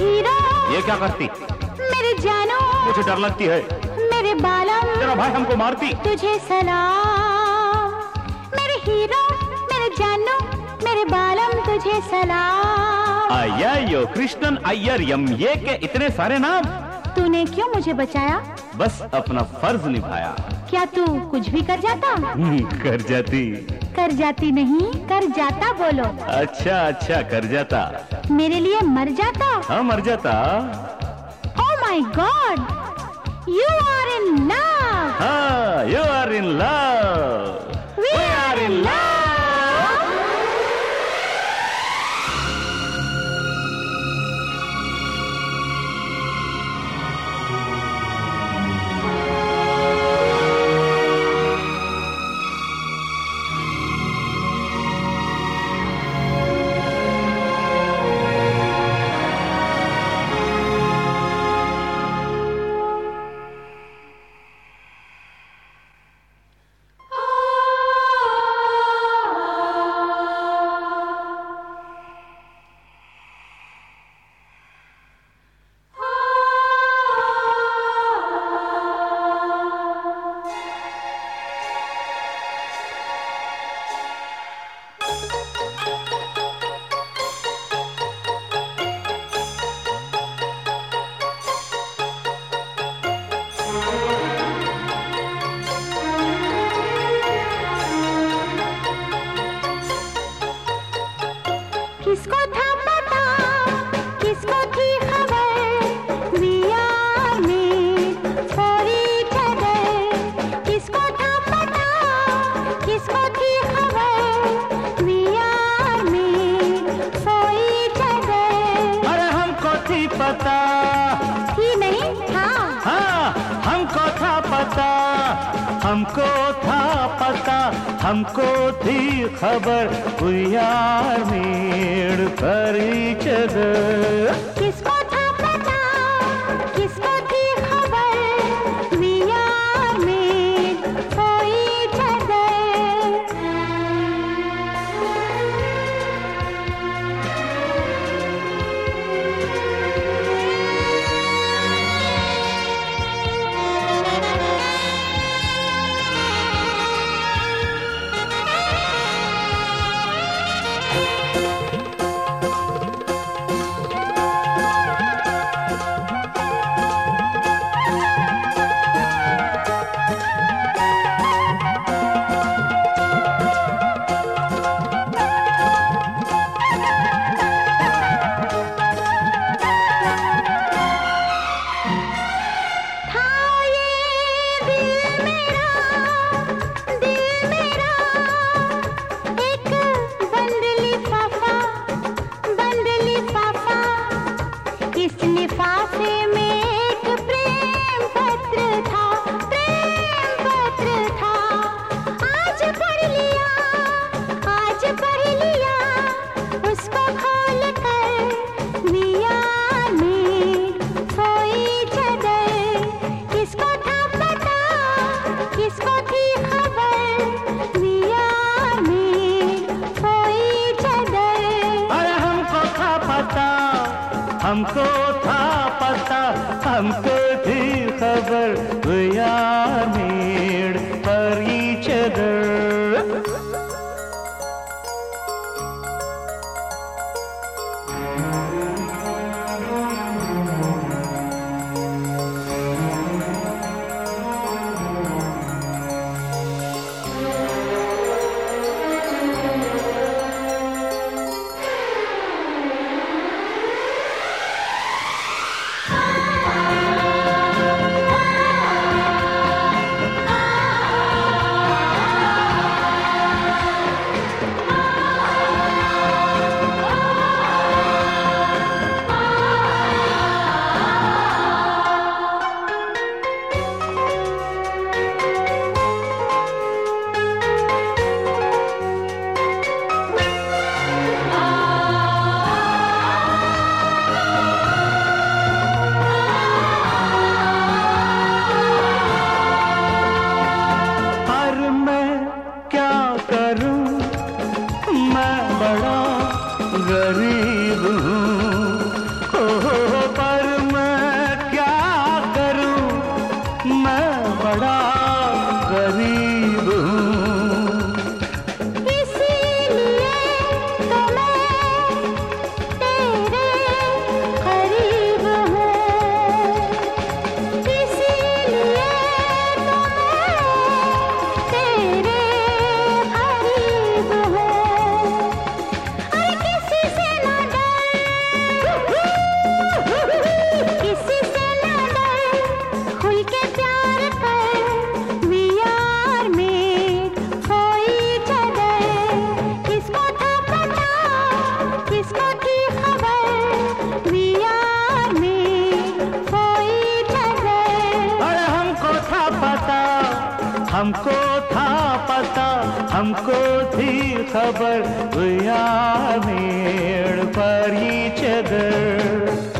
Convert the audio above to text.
Hero. ये क्या करती? मेरे जानू। मुझे डर लगती है। मेरे बालम। तेरा भाई हमको मारती। तुझे सलाम। मेरे हीरो मेरे जानो मेरे बालम तुझे सलाम। अय्यो कृष्णन अय्यर यम ये के इतने सारे नाम। तूने क्यों मुझे बचाया? बस अपना फ़र्ज़ निभाया। क्या तू कुछ भी कर जाता? हम्म, कर जाती। कर जाती नहीं कर जाता बोलो अच्छा अच्छा कर जाता। मेरे लिए मर जाता? हाँ मर जाता। ओ my god you are in love हाँ यू आर इन लव थी पता। थी नहीं? था हाँ हमको था पता हमको था पता हमको थी खबर। यार मेड़ made हमको था पता हमको थी खबर भैया are made for हमको था पता हमको थी खबर भैया मेड़ पर ही चदर।